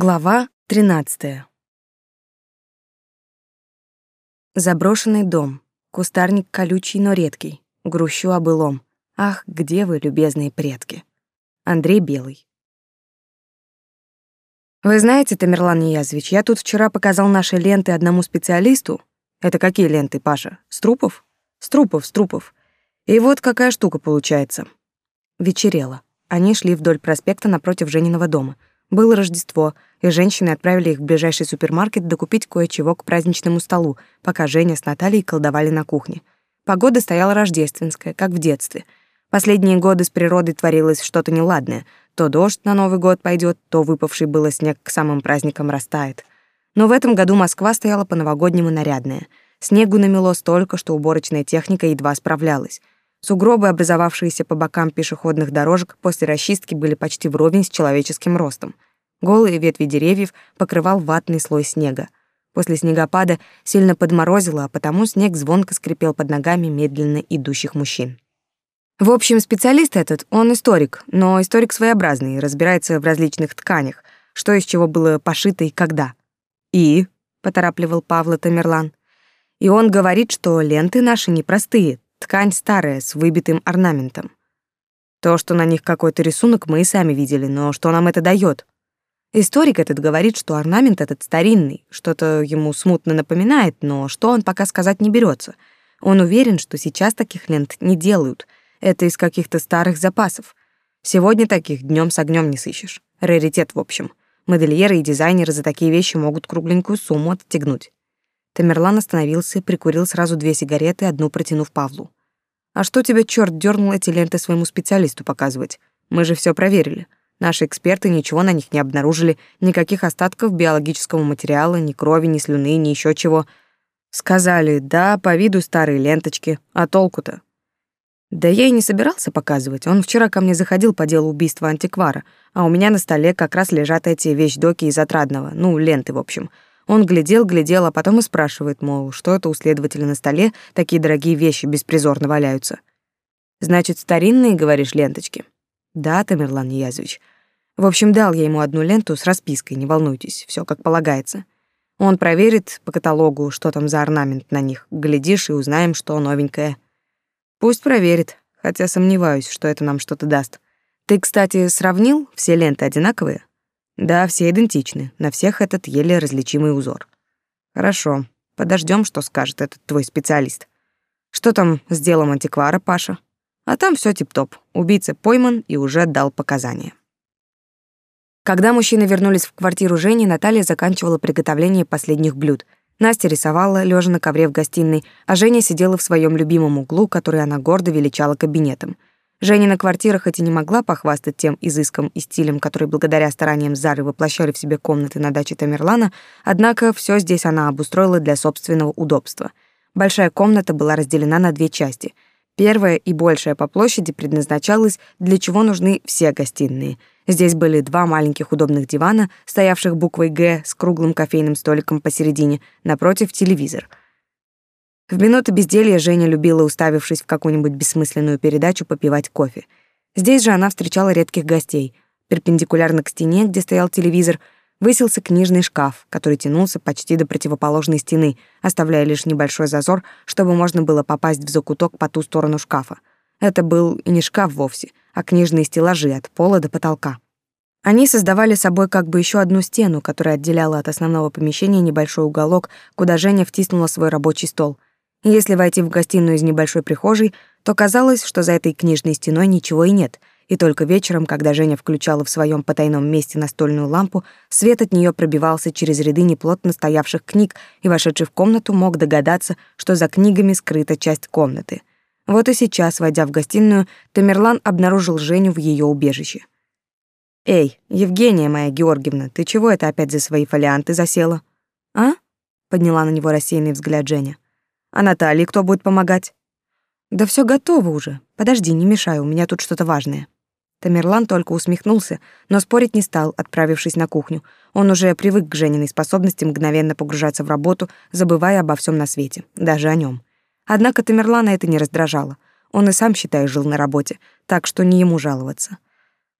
Глава 13. Заброшенный дом. Кустарник колючий, но редкий. Грущу о былом. Ах, где вы, любезные предки? Андрей Белый. Вы знаете, Тамерлан Ниязович, я тут вчера показал наши ленты одному специалисту. Это какие ленты, Паша? С трупов? С трупов, с трупов. И вот какая штука получается. Вечерело. Они шли вдоль проспекта напротив Жениного дома — было Рождество, и женщины отправили их в ближайший супермаркет докупить кое-чего к праздничному столу, пока Женя с Натальей колдовали на кухне. Погода стояла рождественская, как в детстве. Последние годы с природой творилось что-то неладное. То дождь на Новый год пойдет, то выпавший было снег к самым праздникам растает. Но в этом году Москва стояла по-новогоднему нарядная. Снегу намело столько, что уборочная техника едва справлялась. Сугробы, образовавшиеся по бокам пешеходных дорожек, после расчистки были почти вровень с человеческим ростом. Голые ветви деревьев покрывал ватный слой снега. После снегопада сильно подморозило, а потому снег звонко скрипел под ногами медленно идущих мужчин. В общем, специалист этот, он историк, но историк своеобразный, разбирается в различных тканях, что из чего было пошито и когда. «И?» — поторапливал Павла Тамерлан. «И он говорит, что ленты наши непростые, Ткань старая, с выбитым орнаментом. То, что на них какой-то рисунок, мы и сами видели, но что нам это дает? Историк этот говорит, что орнамент этот старинный, что-то ему смутно напоминает, но что он пока сказать не берется. Он уверен, что сейчас таких лент не делают. Это из каких-то старых запасов. Сегодня таких днем с огнем не сыщешь. Раритет, в общем. Модельеры и дизайнеры за такие вещи могут кругленькую сумму оттягнуть. Тамерлан остановился, прикурил сразу две сигареты, одну протянув Павлу. «А что тебя черт дернул эти ленты своему специалисту показывать? Мы же все проверили. Наши эксперты ничего на них не обнаружили, никаких остатков биологического материала, ни крови, ни слюны, ни еще чего. Сказали, да, по виду старые ленточки, а толку-то? Да я и не собирался показывать. Он вчера ко мне заходил по делу убийства антиквара, а у меня на столе как раз лежат эти вещдоки из отрадного, ну, ленты, в общем. Он глядел, глядел, а потом и спрашивает, мол, что это у следователя на столе такие дорогие вещи беспризорно валяются. Значит, старинные, говоришь, ленточки? Да, Тамерлан Ниязович. В общем, дал я ему одну ленту с распиской, не волнуйтесь, все как полагается. Он проверит по каталогу, что там за орнамент на них. Глядишь и узнаем, что новенькое. Пусть проверит, хотя сомневаюсь, что это нам что-то даст. Ты, кстати, сравнил, все ленты одинаковые? Да, все идентичны, на всех этот еле различимый узор. Хорошо, подождем, что скажет этот твой специалист. Что там с делом антиквара, Паша? А там все тип-топ. Убийца пойман и уже дал показания. Когда мужчины вернулись в квартиру Жени, Наталья заканчивала приготовление последних блюд. Настя рисовала, лежа на ковре в гостиной, а Женя сидела в своем любимом углу, который она гордо величала кабинетом — Женина квартира хоть и не могла похвастать тем изыском и стилем, который благодаря стараниям Зары воплощали в себе комнаты на даче Тамерлана, однако все здесь она обустроила для собственного удобства. Большая комната была разделена на две части. Первая и большая по площади предназначалась, для чего нужны все гостиные. Здесь были два маленьких удобных дивана, стоявших буквой «Г» с круглым кофейным столиком посередине, напротив телевизор — в минуты безделья Женя любила, уставившись в какую-нибудь бессмысленную передачу, попивать кофе. Здесь же она встречала редких гостей. Перпендикулярно к стене, где стоял телевизор, высился книжный шкаф, который тянулся почти до противоположной стены, оставляя лишь небольшой зазор, чтобы можно было попасть в закуток по ту сторону шкафа. Это был и не шкаф вовсе, а книжные стеллажи от пола до потолка. Они создавали собой как бы еще одну стену, которая отделяла от основного помещения небольшой уголок, куда Женя втиснула свой рабочий стол — если войти в гостиную из небольшой прихожей, то казалось, что за этой книжной стеной ничего и нет, и только вечером, когда Женя включала в своем потайном месте настольную лампу, свет от нее пробивался через ряды неплотно стоявших книг, и вошедший в комнату мог догадаться, что за книгами скрыта часть комнаты. Вот и сейчас, войдя в гостиную, Тамерлан обнаружил Женю в ее убежище. «Эй, Евгения моя Георгиевна, ты чего это опять за свои фолианты засела?» «А?» — подняла на него рассеянный взгляд Женя. А Наталье кто будет помогать? Да все готово уже. Подожди, не мешай, у меня тут что-то важное. Тамерлан только усмехнулся, но спорить не стал, отправившись на кухню. Он уже привык к Жениной способности мгновенно погружаться в работу, забывая обо всем на свете, даже о нем. Однако Тамерлана это не раздражало. Он и сам, считай, жил на работе, так что не ему жаловаться.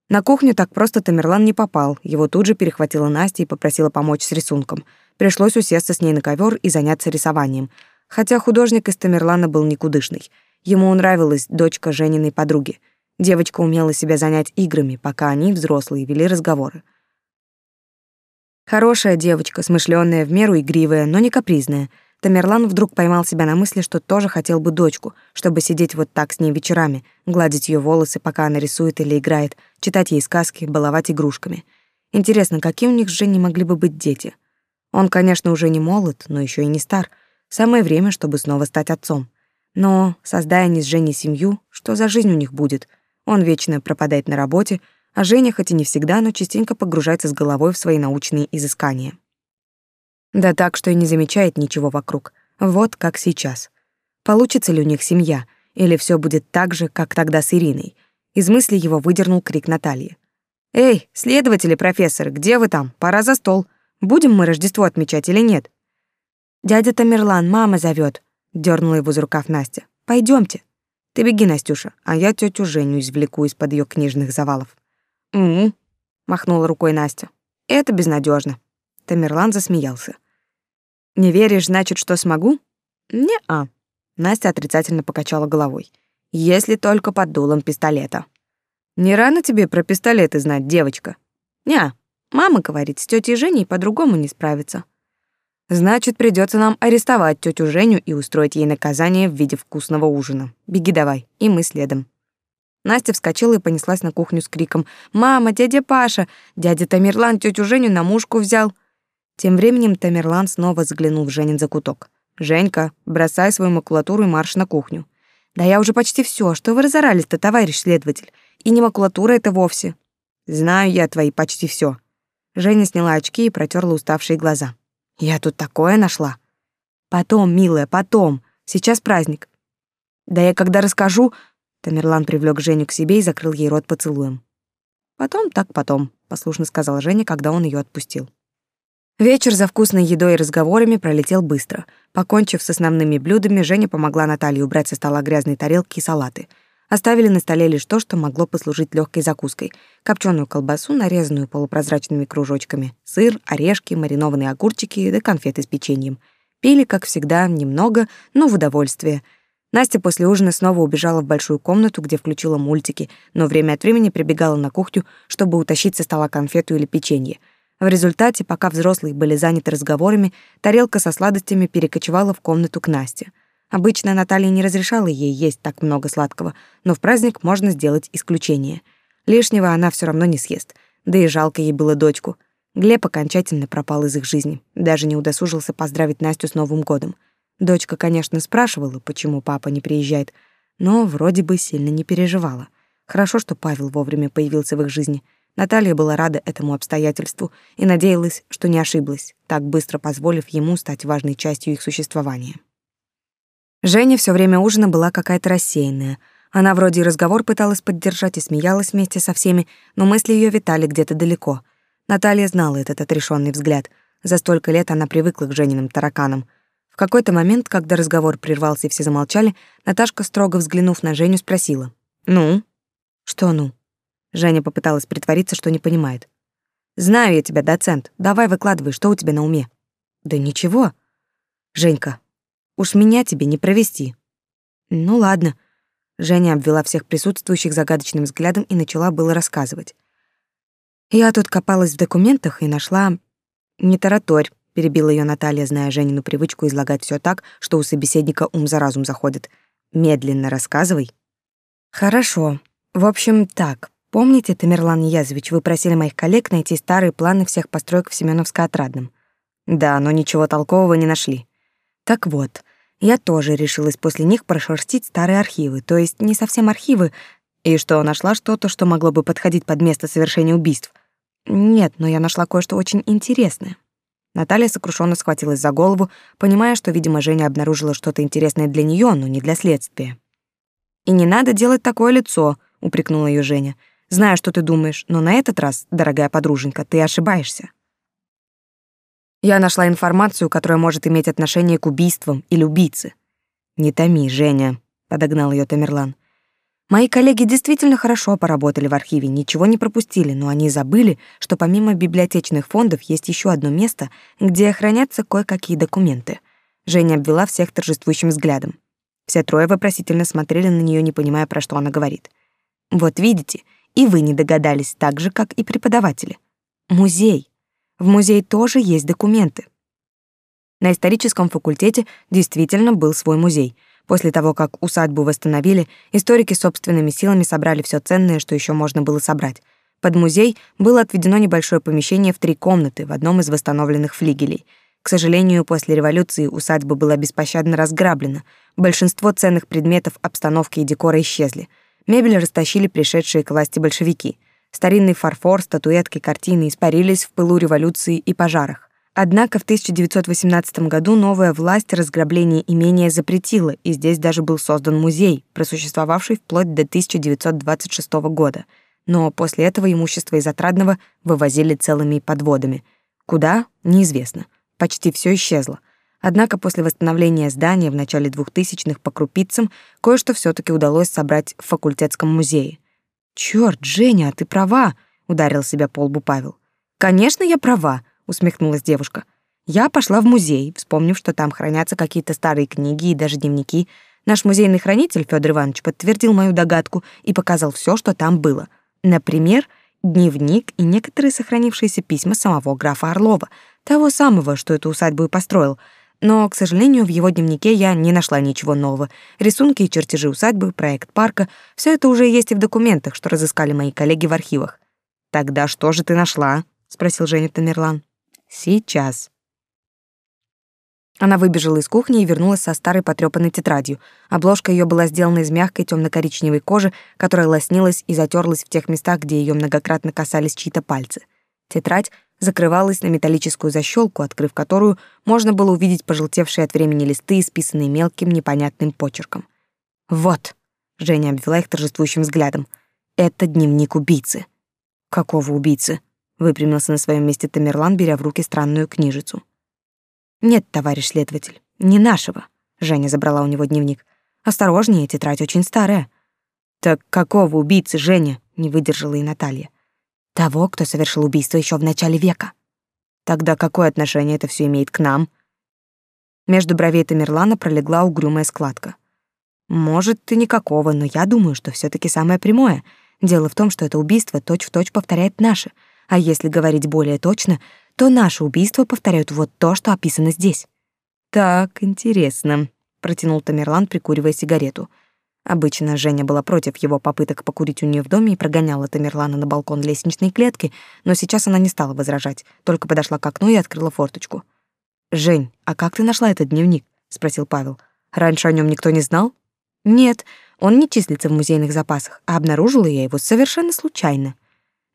На кухню так просто Тамерлан не попал. Его тут же перехватила Настя и попросила помочь с рисунком. Пришлось усесться с ней на ковер и заняться рисованием. Хотя художник из Тамерлана был никудышный. Ему нравилась дочка Жениной подруги. Девочка умела себя занять играми, пока они, взрослые, вели разговоры. Хорошая девочка, смышленая, в меру игривая, но не капризная. Тамерлан вдруг поймал себя на мысли, что тоже хотел бы дочку, чтобы сидеть вот так с ней вечерами, гладить ее волосы, пока она рисует или играет, читать ей сказки, баловать игрушками. Интересно, какие у них с Женей могли бы быть дети? Он, конечно, уже не молод, но еще и не стар. Самое время, чтобы снова стать отцом. Но, создая они с Женей семью, что за жизнь у них будет? Он вечно пропадает на работе, а Женя хоть и не всегда, но частенько погружается с головой в свои научные изыскания. Да так, что и не замечает ничего вокруг. Вот как сейчас. Получится ли у них семья, или все будет так же, как тогда с Ириной? Из мысли его выдернул крик Натальи. «Эй, следователи, профессор, где вы там? Пора за стол. Будем мы Рождество отмечать или нет?» «Дядя Тамерлан, мама зовет, дернула его за рукав Настя. Пойдемте. Ты беги, Настюша, а я тетю Женю извлеку из-под ее книжных завалов. «Угу», — махнула рукой Настя. «Это безнадежно. Тамерлан засмеялся. «Не веришь, значит, что смогу?» «Не-а». Настя отрицательно покачала головой. «Если только под дулом пистолета». «Не рано тебе про пистолеты знать, девочка?» «Не, мама говорит, с тетей Женей по-другому не справится». «Значит, придется нам арестовать тетю Женю и устроить ей наказание в виде вкусного ужина. Беги давай, и мы следом». Настя вскочила и понеслась на кухню с криком «Мама, дядя Паша! Дядя Тамерлан тетю Женю на мушку взял!» Тем временем Тамерлан снова заглянул в Женин закуток. «Женька, бросай свою макулатуру и марш на кухню». «Да я уже почти все. Что вы разорались-то, товарищ следователь? И не макулатура это вовсе». «Знаю я твои почти все. Женя сняла очки и протерла уставшие глаза. «Я тут такое нашла». «Потом, милая, потом. Сейчас праздник». «Да я когда расскажу, Тамерлан привлек Женю к себе и закрыл ей рот поцелуем. «Потом так потом», — послушно сказала Женя, когда он ее отпустил. Вечер за вкусной едой и разговорами пролетел быстро. Покончив с основными блюдами, Женя помогла Наталье убрать со стола грязные тарелки и салаты. Оставили на столе лишь то, что могло послужить легкой закуской: копченую колбасу, нарезанную полупрозрачными кружочками, сыр, орешки, маринованные огурчики да конфеты с печеньем. Пили, как всегда, немного, но в удовольствие — Настя после ужина снова убежала в большую комнату, где включила мультики, но время от времени прибегала на кухню, чтобы утащить со стола конфету или печенье. В результате, пока взрослые были заняты разговорами, тарелка со сладостями перекочевала в комнату к Насте. Обычно Наталья не разрешала ей есть так много сладкого, но в праздник можно сделать исключение. Лишнего она все равно не съест, да и жалко ей было дочку. Глеб окончательно пропал из их жизни, даже не удосужился поздравить Настю с Новым годом — Дочка, конечно, спрашивала, почему папа не приезжает, но вроде бы сильно не переживала. Хорошо, что Павел вовремя появился в их жизни. Наталья была рада этому обстоятельству и надеялась, что не ошиблась, так быстро позволив ему стать важной частью их существования. Женя все время ужина была какая-то рассеянная. Она вроде и разговор пыталась поддержать и смеялась вместе со всеми, но мысли ее витали где-то далеко. Наталья знала этот отрешенный взгляд. За столько лет она привыкла к Жениным тараканам — какой-то момент, когда разговор прервался и все замолчали, Наташка, строго взглянув на Женю, спросила. «Ну?» «Что «ну?» Женя попыталась притвориться, что не понимает. «Знаю я тебя, доцент. Давай выкладывай, что у тебя на уме?» «Да ничего. Женька, уж меня тебе не провести». «Ну ладно». Женя обвела всех присутствующих загадочным взглядом и начала было рассказывать. «Я тут копалась в документах и нашла... Не тараторь перебила ее Наталья, зная Женину привычку излагать все так, что у собеседника ум за разум заходит. Медленно рассказывай. Хорошо. В общем, так. Помните, Тамерлан Язович, вы просили моих коллег найти старые планы всех построек в Семеновско-Отрадном? Да, но ничего толкового не нашли. Так вот, я тоже решилась после них прошерстить старые архивы, то есть не совсем архивы, и что, нашла что-то, что могло бы подходить под место совершения убийств? Нет, но я нашла кое-что очень интересное. Наталья сокрушенно схватилась за голову, понимая, что, видимо, Женя обнаружила что-то интересное для нее, но не для следствия. «И не надо делать такое лицо», — упрекнула ее Женя. «Знаю, что ты думаешь, но на этот раз, дорогая подруженька, ты ошибаешься». Я нашла информацию, которая может иметь отношение к убийствам или убийце. «Не томи, Женя», — подогнал ее Тамерлан. Мои коллеги действительно хорошо поработали в архиве, ничего не пропустили, но они забыли, что помимо библиотечных фондов есть еще одно место, где хранятся кое-какие документы. Женя обвела всех торжествующим взглядом. Все трое вопросительно смотрели на нее, не понимая, про что она говорит. Вот видите, и вы не догадались так же, как и преподаватели. Музей. В музее тоже есть документы. На историческом факультете действительно был свой музей — После того, как усадьбу восстановили, историки собственными силами собрали все ценное, что еще можно было собрать. Под музей было отведено небольшое помещение в три комнаты в одном из восстановленных флигелей. К сожалению, после революции усадьба была беспощадно разграблена. Большинство ценных предметов обстановки и декора исчезли. Мебель растащили пришедшие к власти большевики. Старинный фарфор, статуэтки, картины испарились в пылу революции и пожарах. Однако в 1918 году новая власть разграбление имения запретила, и здесь даже был создан музей, просуществовавший вплоть до 1926 года. Но после этого имущество из Отрадного вывозили целыми подводами. Куда — неизвестно. Почти все исчезло. Однако после восстановления здания в начале 2000-х по крупицам кое-что все таки удалось собрать в факультетском музее. «Чёрт, Женя, ты права!» — ударил себя по лбу Павел. «Конечно, я права!» усмехнулась девушка. Я пошла в музей, вспомнив, что там хранятся какие-то старые книги и даже дневники. Наш музейный хранитель Федор Иванович подтвердил мою догадку и показал все, что там было. Например, дневник и некоторые сохранившиеся письма самого графа Орлова, того самого, что эту усадьбу и построил. Но, к сожалению, в его дневнике я не нашла ничего нового. Рисунки и чертежи усадьбы, проект парка — все это уже есть и в документах, что разыскали мои коллеги в архивах. «Тогда что же ты нашла?» — спросил Женя Тамерлан. Сейчас. Она выбежала из кухни и вернулась со старой потрёпанной тетрадью. Обложка её была сделана из мягкой тёмно-коричневой кожи, которая лоснилась и затёрлась в тех местах, где её многократно касались чьи-то пальцы. Тетрадь закрывалась на металлическую защёлку, открыв которую можно было увидеть пожелтевшие от времени листы, исписанные мелким непонятным почерком. «Вот», — Женя обвела их торжествующим взглядом, — «это дневник убийцы». «Какого убийцы?» Выпрямился на своем месте Тамерлан, беря в руки странную книжицу. Нет, товарищ следователь, не нашего. Женя забрала у него дневник. Осторожнее, тетрадь очень старая. Так какого убийцы, Женя? Не выдержала и Наталья. Того, кто совершил убийство еще в начале века. Тогда какое отношение это все имеет к нам? Между бровей Тамерлана пролегла угрюмая складка. Может, ты никакого, но я думаю, что все таки самое прямое. Дело в том, что это убийство точь-в-точь точь повторяет наше — а если говорить более точно, то наши убийства повторяют вот то, что описано здесь. Так, интересно, протянул Тамерлан, прикуривая сигарету. Обычно Женя была против его попыток покурить у нее в доме и прогоняла Тамерлана на балкон лестничной клетки, но сейчас она не стала возражать, только подошла к окну и открыла форточку. «Жень, а как ты нашла этот дневник?» — спросил Павел. «Раньше о нем никто не знал?» «Нет, он не числится в музейных запасах, а обнаружила я его совершенно случайно».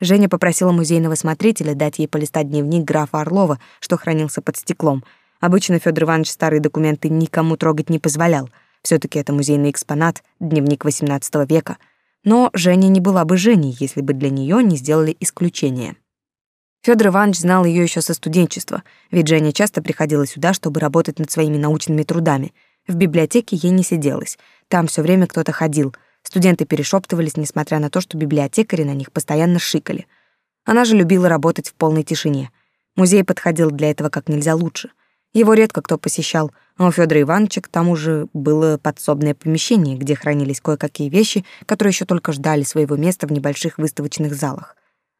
Женя попросила музейного смотрителя дать ей полистать дневник графа Орлова, что хранился под стеклом. Обычно Федор Иванович старые документы никому трогать не позволял. Все таки это музейный экспонат, дневник XVIII века. Но Женя не была бы Женей, если бы для нее не сделали исключение. Федор Иванович знал ее еще со студенчества, ведь Женя часто приходила сюда, чтобы работать над своими научными трудами. В библиотеке ей не сиделось. Там все время кто-то ходил — Студенты перешептывались, несмотря на то, что библиотекари на них постоянно шикали. Она же любила работать в полной тишине. Музей подходил для этого как нельзя лучше. Его редко кто посещал, а у Федора Ивановича к тому же было подсобное помещение, где хранились кое-какие вещи, которые еще только ждали своего места в небольших выставочных залах.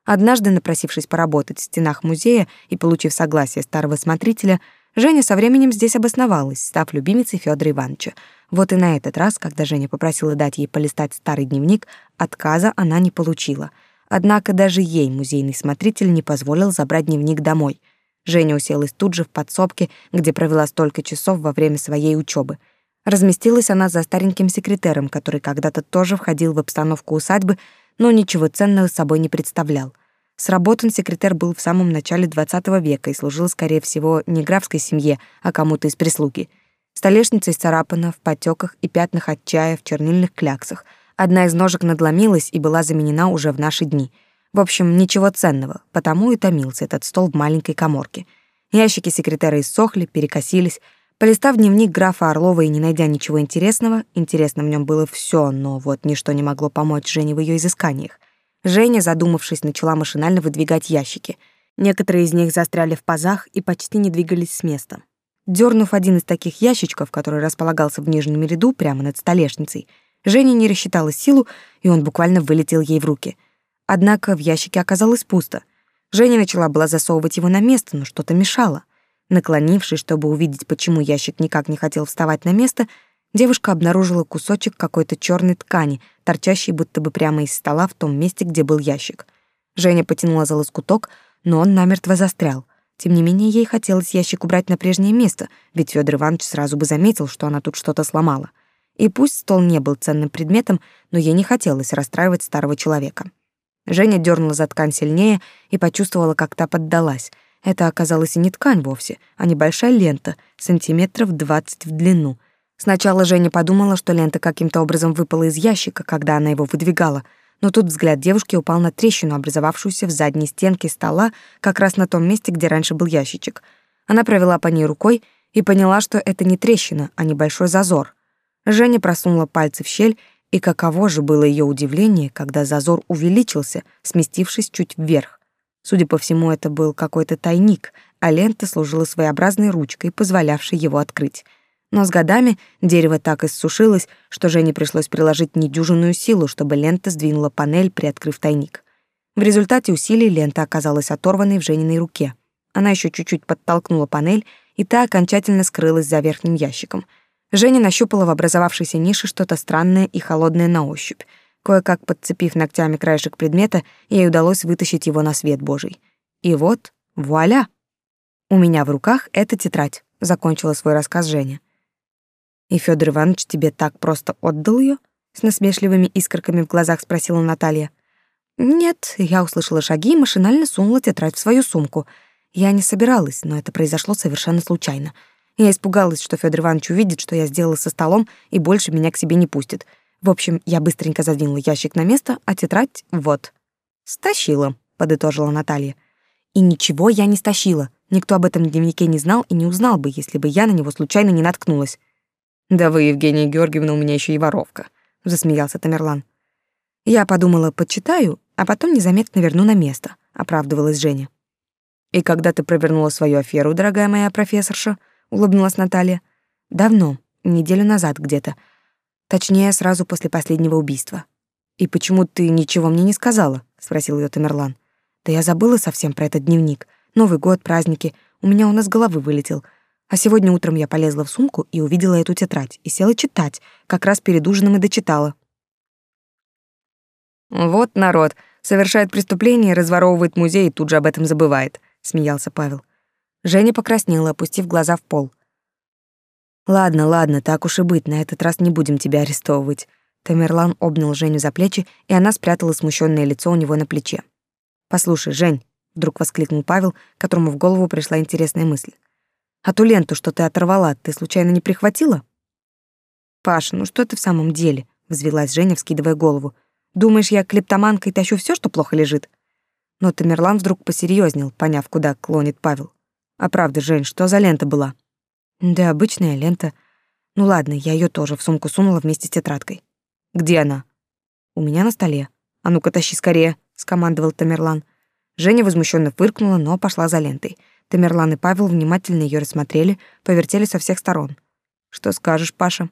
Однажды, напросившись поработать в стенах музея и получив согласие старого смотрителя, Женя со временем здесь обосновалась, став любимицей Федора Ивановича. Вот и на этот раз, когда Женя попросила дать ей полистать старый дневник, отказа она не получила. Однако даже ей музейный смотритель не позволил забрать дневник домой. Женя уселась тут же в подсобке, где провела столько часов во время своей учебы. Разместилась она за стареньким секретером, который когда-то тоже входил в обстановку усадьбы, но ничего ценного собой не представлял — Сработан секретарь был в самом начале XX века и служил, скорее всего, не графской семье, а кому-то из прислуги. Столешница исцарапана в потеках и пятнах от чая в чернильных кляксах. Одна из ножек надломилась и была заменена уже в наши дни. В общем, ничего ценного, потому и томился этот стол в маленькой каморке. Ящики секретаря иссохли, перекосились. Полистав дневник графа Орлова и не найдя ничего интересного, интересно в нем было все, но вот ничто не могло помочь Жене в ее изысканиях. Женя, задумавшись, начала машинально выдвигать ящики. Некоторые из них застряли в пазах и почти не двигались с места. Дернув один из таких ящичков, который располагался в нижнем ряду прямо над столешницей, Женя не рассчитала силу, и он буквально вылетел ей в руки. Однако в ящике оказалось пусто. Женя начала была засовывать его на место, но что-то мешало. Наклонившись, чтобы увидеть, почему ящик никак не хотел вставать на место, девушка обнаружила кусочек какой-то черной ткани, торчащий будто бы прямо из стола в том месте, где был ящик. Женя потянула за лоскуток, но он намертво застрял. Тем не менее, ей хотелось ящик убрать на прежнее место, ведь Федор Иванович сразу бы заметил, что она тут что-то сломала. И пусть стол не был ценным предметом, но ей не хотелось расстраивать старого человека. Женя дернула за ткань сильнее и почувствовала, как та поддалась. Это оказалась и не ткань вовсе, а небольшая лента, сантиметров двадцать в длину. Сначала Женя подумала, что лента каким-то образом выпала из ящика, когда она его выдвигала, но тут взгляд девушки упал на трещину, образовавшуюся в задней стенке стола, как раз на том месте, где раньше был ящичек. Она провела по ней рукой и поняла, что это не трещина, а небольшой зазор — Женя просунула пальцы в щель, и каково же было ее удивление, когда зазор увеличился, сместившись чуть вверх. Судя по всему, это был какой-то тайник, а лента служила своеобразной ручкой, позволявшей его открыть. Но с годами дерево так иссушилось, что Жене пришлось приложить недюжинную силу, чтобы лента сдвинула панель, приоткрыв тайник. В результате усилий лента оказалась оторванной в Жениной руке. Она еще чуть-чуть подтолкнула панель, и та окончательно скрылась за верхним ящиком — Женя нащупала в образовавшейся нише что-то странное и холодное на ощупь. Кое-как подцепив ногтями краешек предмета, ей удалось вытащить его на свет Божий. И вот, вуаля! У меня в руках эта тетрадь, закончила свой рассказ Женя. И Федор Иванович тебе так просто отдал ее? С насмешливыми искорками в глазах спросила Наталья. Нет, я услышала шаги и машинально сунула тетрадь в свою сумку. Я не собиралась, но это произошло совершенно случайно. Я испугалась, что Федор Иванович увидит, что я сделала со столом, и больше меня к себе не пустит. В общем, я быстренько задвинула ящик на место, а тетрадь вот. «Стащила», — подытожила Наталья. «И ничего я не стащила. Никто об этом дневнике не знал и не узнал бы, если бы я на него случайно не наткнулась». «Да вы, Евгения Георгиевна, у меня еще и воровка», — засмеялся Тамерлан. «Я подумала, почитаю, а потом незаметно верну на место», — оправдывалась Женя. «И когда ты провернула свою аферу, дорогая моя профессорша?» Улыбнулась Наталья. Давно, неделю назад где-то. Точнее, сразу после последнего убийства. И почему ты ничего мне не сказала? спросил её Тамерлан. Да я забыла совсем про этот дневник. Новый год, праздники. У меня он из головы вылетел. А сегодня утром я полезла в сумку и увидела эту тетрадь и села читать, как раз перед ужином и дочитала. Вот народ, совершает преступление, разворовывает музей и тут же об этом забывает, смеялся Павел. Женя покраснела, опустив глаза в пол. Ладно, ладно, так уж и быть, на этот раз не будем тебя арестовывать. Тамерлан обнял Женю за плечи, и она спрятала смущенное лицо у него на плече. Послушай, Жень, вдруг воскликнул Павел, которому в голову пришла интересная мысль. А ту ленту, что ты оторвала, ты случайно не прихватила? Паша, ну что ты в самом деле? взвилась Женя, вскидывая голову. Думаешь, я клептоманка тащу все, что плохо лежит? Но Тамерлан вдруг посерьезнел, поняв, куда клонит Павел. А правда, Жень, что за лента была? Да обычная лента. Ну ладно, я ее тоже в сумку сунула вместе с тетрадкой. Где она? У меня на столе. А ну-ка тащи скорее, скомандовал Тамерлан. Женя возмущенно фыркнула, но пошла за лентой. Тамерлан и Павел внимательно ее рассмотрели, повертели со всех сторон. Что скажешь, Паша?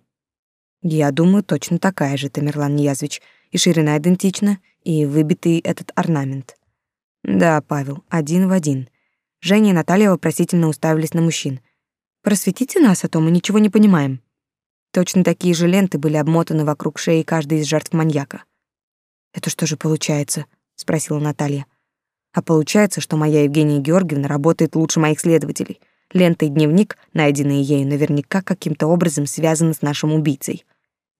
Я думаю, точно такая же, Тамерлан Ниязвич. И ширина идентична, и выбитый этот орнамент. Да, Павел, один в один. Женя и Наталья вопросительно уставились на мужчин. «Просветите нас, а то мы ничего не понимаем». Точно такие же ленты были обмотаны вокруг шеи каждой из жертв маньяка. «Это что же получается?» — спросила Наталья. «А получается, что моя Евгения Георгиевна работает лучше моих следователей. Лента и дневник, найденные ею, наверняка каким-то образом связаны с нашим убийцей».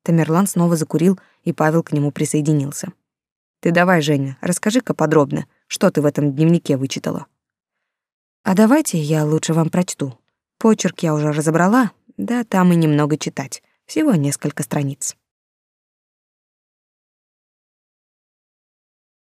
Тамерлан снова закурил, и Павел к нему присоединился. «Ты давай, Женя, расскажи-ка подробно, что ты в этом дневнике вычитала?» А давайте я лучше вам прочту. Почерк я уже разобрала, да там и немного читать, всего несколько страниц.